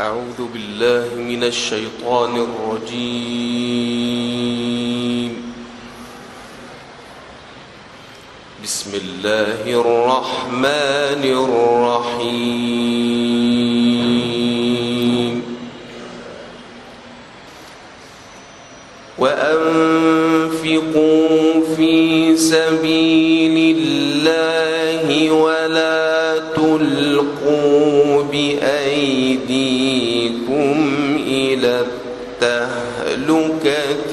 أعوذ بالله من الشيطان الرجيم. بسم الله الرحمن الرحيم. وأنفقوا في سبيل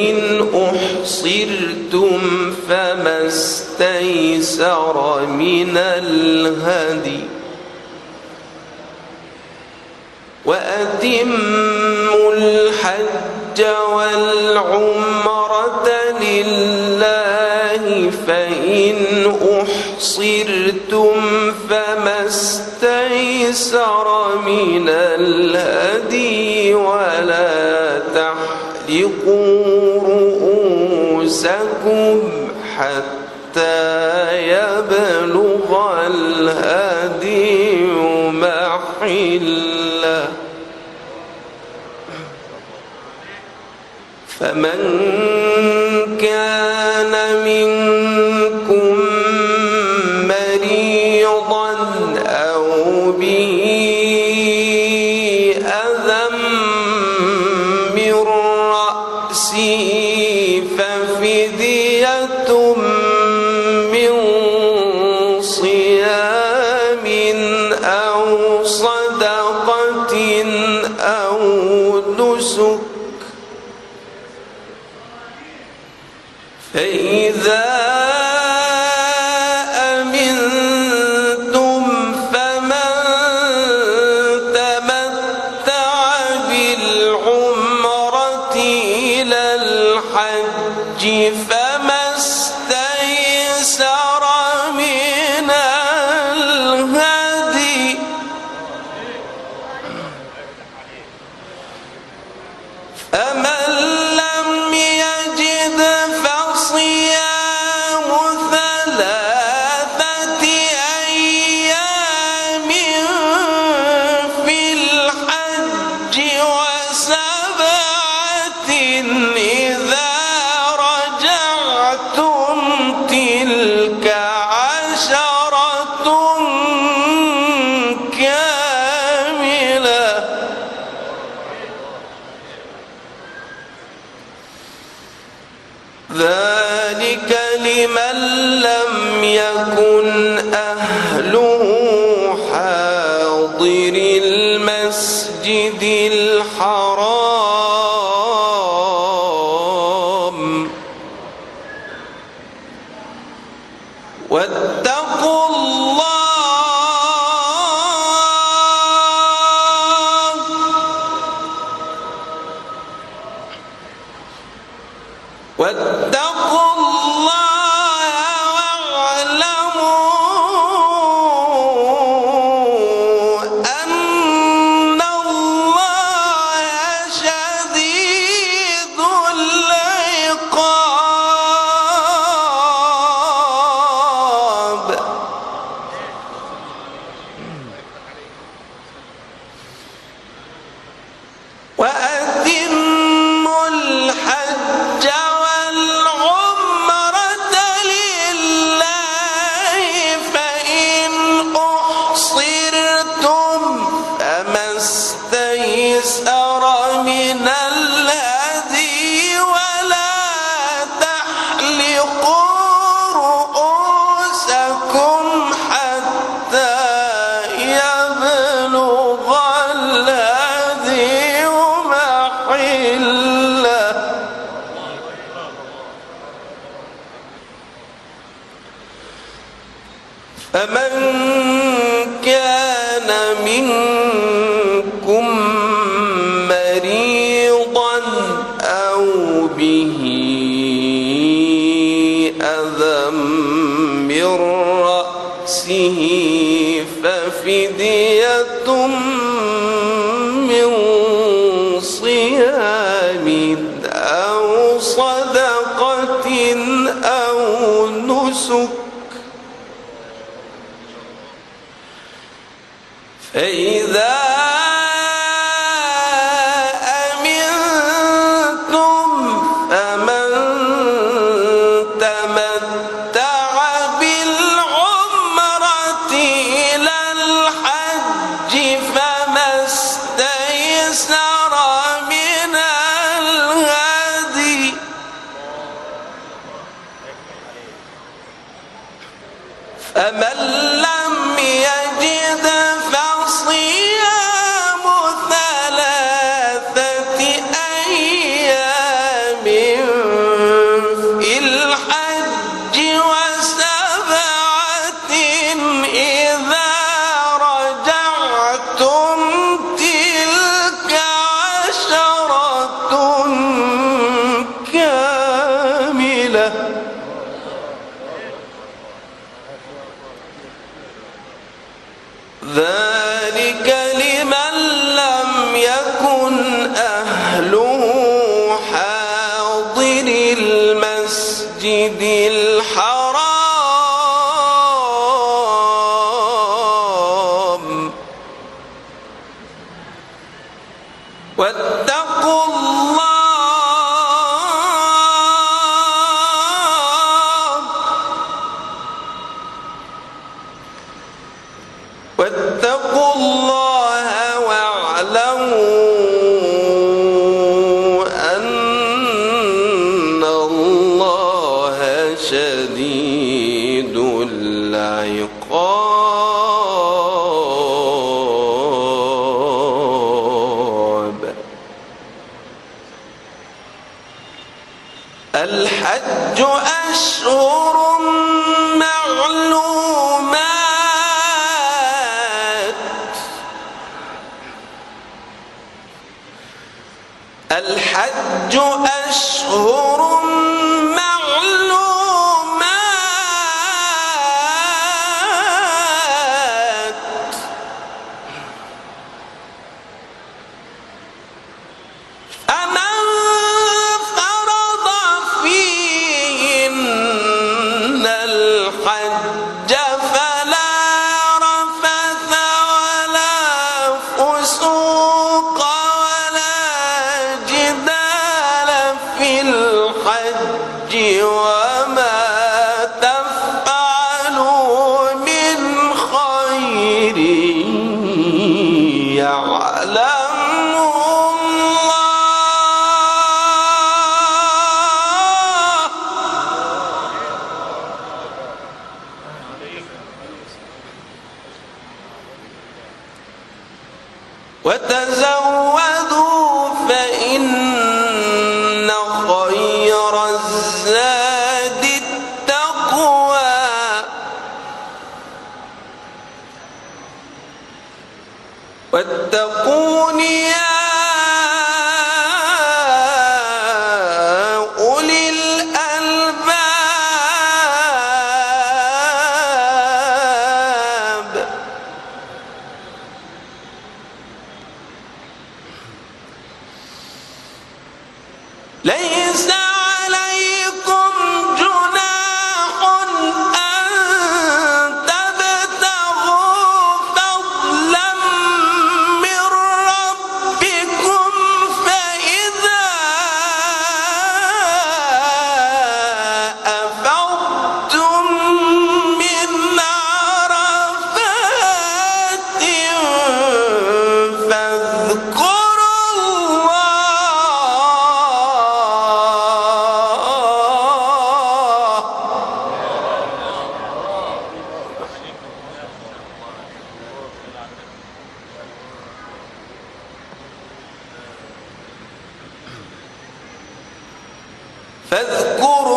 فإن أحصرتم فما استيسر من الهدي وأتموا الحج والعمرة لله فإن أحصرتم فما استيسر من الهدي ولا تحلقوا رؤوسكم حتى يبلغ الهدي محله. فمن كان من فإذا واتقوا أمن كان منكم مريضا أو به أذى من رأسه ففديته إذا واتقوا الحج أشهر معلومات. الحج أشهر غير الزاد فاذكر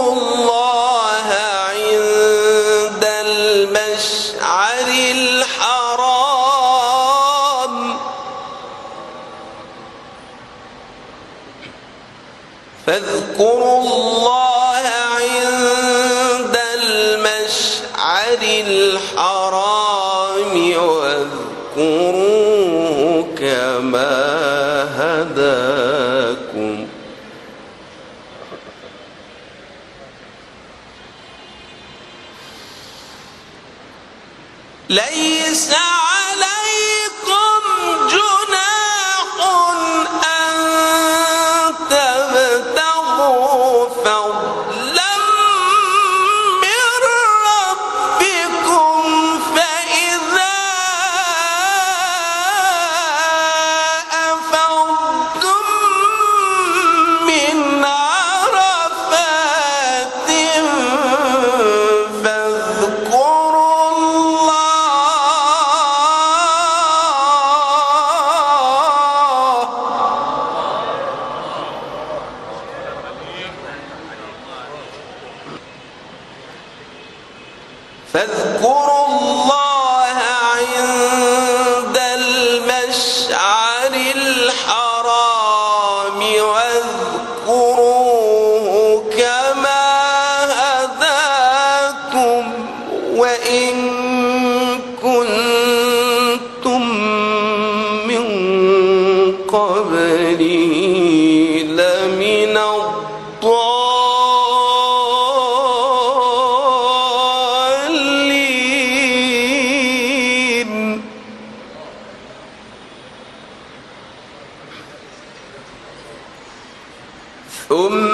فذ ثم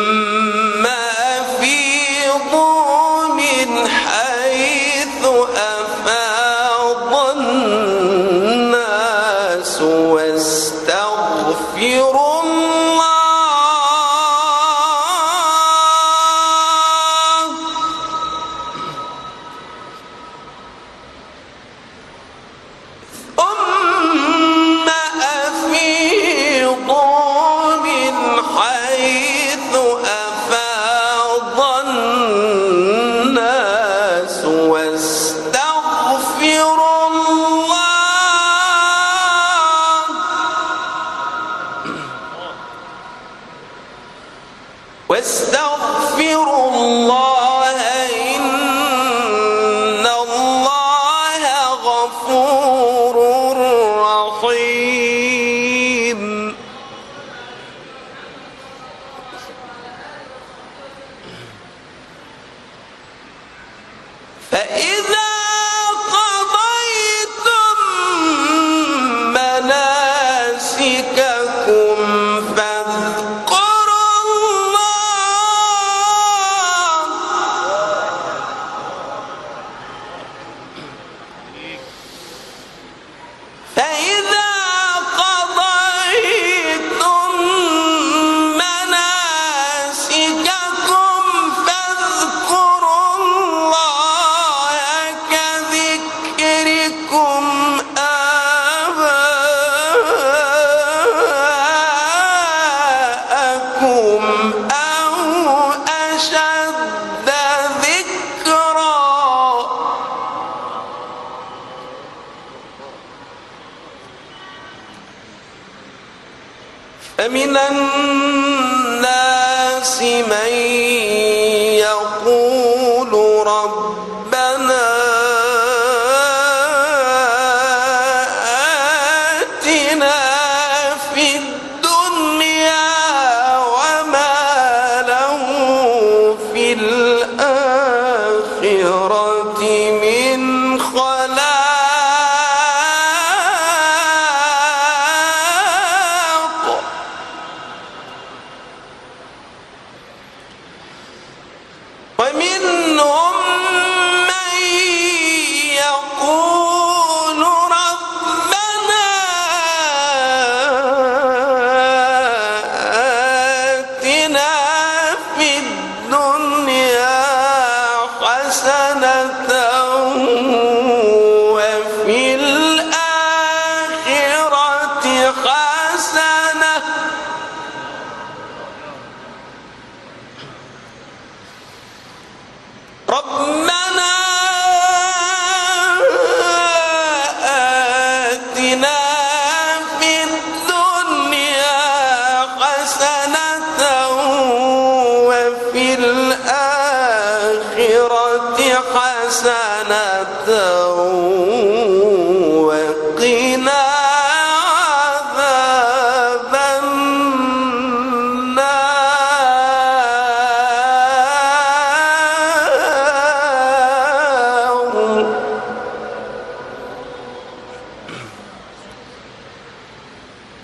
من ربنا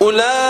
الا